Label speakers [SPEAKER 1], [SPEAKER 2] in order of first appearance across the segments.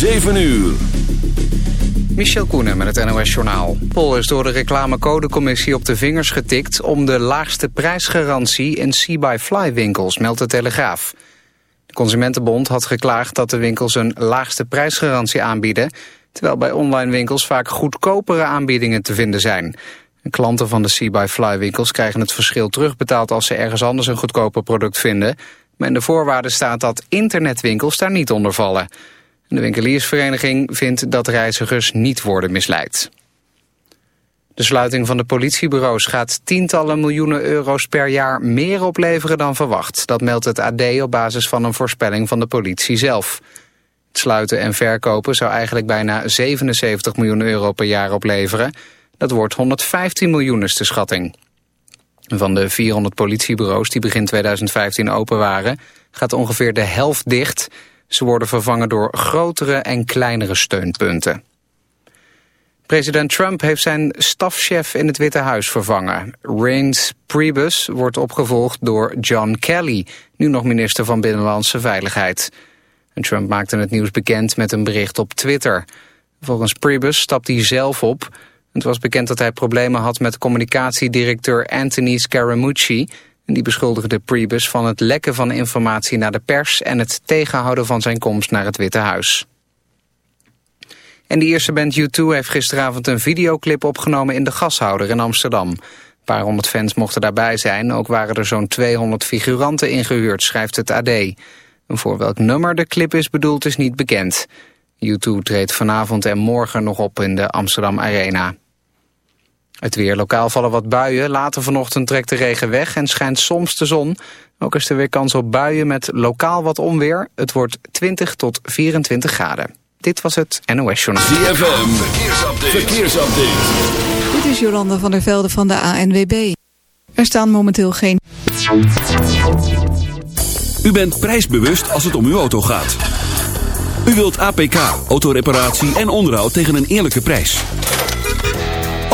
[SPEAKER 1] 7 uur.
[SPEAKER 2] Michel Koenen met het NOS-journaal. Pol is door de reclamecodecommissie op de vingers getikt... om de laagste prijsgarantie in See-by-Fly-winkels, meldt de Telegraaf. De Consumentenbond had geklaagd dat de winkels een laagste prijsgarantie aanbieden... terwijl bij online winkels vaak goedkopere aanbiedingen te vinden zijn. klanten van de See-by-Fly-winkels krijgen het verschil terugbetaald... als ze ergens anders een goedkoper product vinden... maar in de voorwaarden staat dat internetwinkels daar niet onder vallen... De winkeliersvereniging vindt dat reizigers niet worden misleid. De sluiting van de politiebureaus gaat tientallen miljoenen euro's per jaar meer opleveren dan verwacht. Dat meldt het AD op basis van een voorspelling van de politie zelf. Het sluiten en verkopen zou eigenlijk bijna 77 miljoen euro per jaar opleveren. Dat wordt 115 miljoen is de schatting. Van de 400 politiebureaus die begin 2015 open waren, gaat ongeveer de helft dicht... Ze worden vervangen door grotere en kleinere steunpunten. President Trump heeft zijn stafchef in het Witte Huis vervangen. Reince Priebus wordt opgevolgd door John Kelly, nu nog minister van Binnenlandse Veiligheid. Trump maakte het nieuws bekend met een bericht op Twitter. Volgens Priebus stapt hij zelf op. Het was bekend dat hij problemen had met communicatiedirecteur Anthony Scaramucci... Die beschuldigde Priebus van het lekken van informatie naar de pers... en het tegenhouden van zijn komst naar het Witte Huis. En de eerste band U2 heeft gisteravond een videoclip opgenomen in de gashouder in Amsterdam. Een paar honderd fans mochten daarbij zijn. Ook waren er zo'n 200 figuranten ingehuurd, schrijft het AD. Voor welk nummer de clip is bedoeld is niet bekend. U2 treedt vanavond en morgen nog op in de Amsterdam Arena. Het weer lokaal vallen wat buien. Later vanochtend trekt de regen weg en schijnt soms de zon. Ook is er weer kans op buien met lokaal wat onweer. Het wordt 20 tot 24 graden. Dit was het NOS Journal.
[SPEAKER 1] ZFM, verkeersupdate. verkeersupdate.
[SPEAKER 3] Dit is Jolanda van der Velde van de ANWB. Er staan momenteel geen...
[SPEAKER 4] U bent prijsbewust als het om uw auto gaat. U wilt APK, autoreparatie en onderhoud tegen een eerlijke prijs.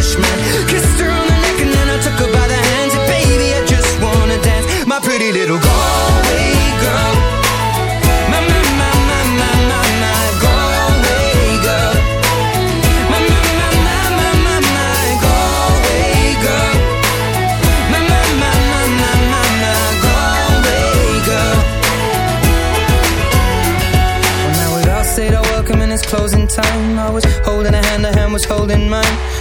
[SPEAKER 5] Englishman.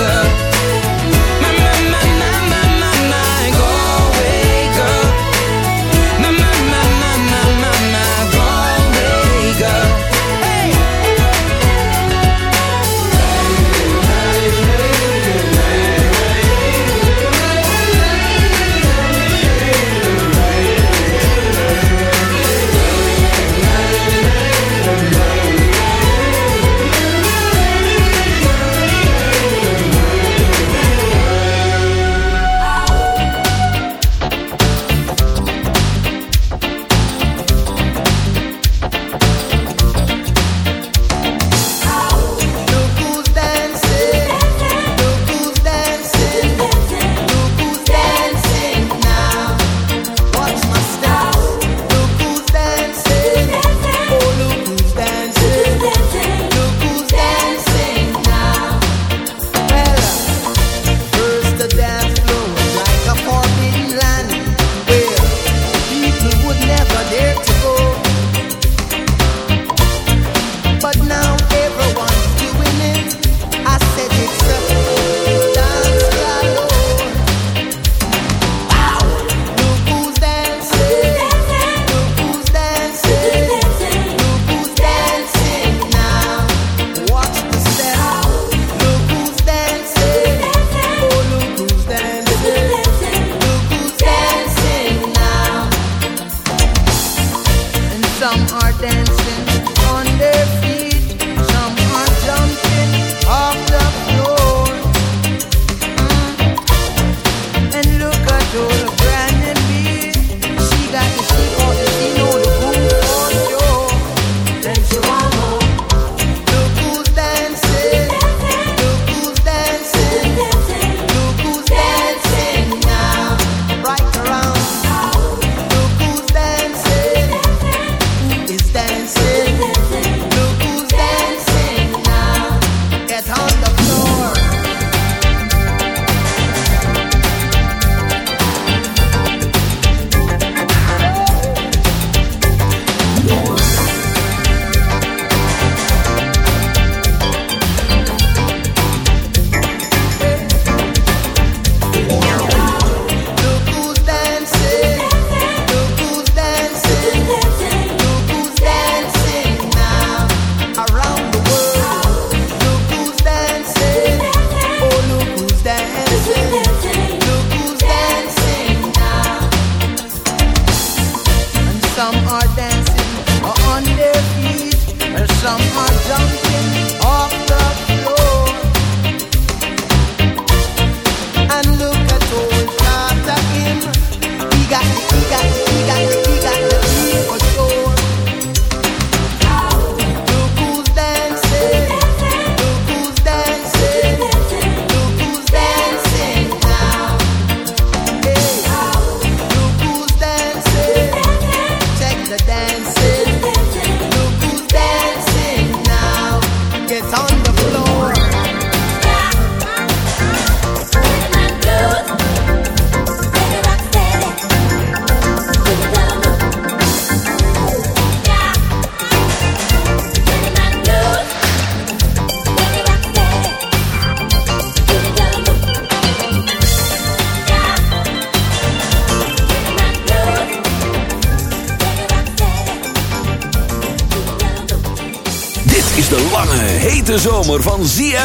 [SPEAKER 4] good.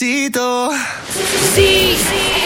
[SPEAKER 6] éxito. Sí, sí.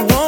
[SPEAKER 6] wanna want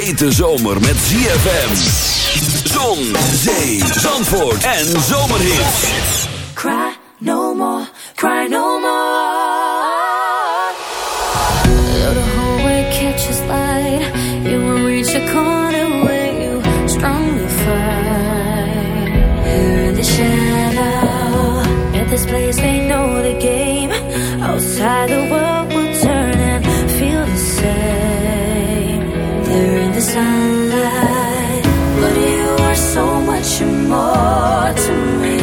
[SPEAKER 4] hete zomer met ZFM. Zon, zee, zandvoort en zomerhit.
[SPEAKER 7] Cry no more, cry no more. Though the hallway catches light, you will reach a corner where you strongly fight. In the shadow, at this place they sunlight. But you are so much more to me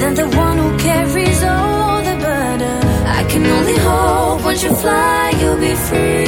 [SPEAKER 7] than the one who carries all the burden. I can only hope you fly, you'll be free.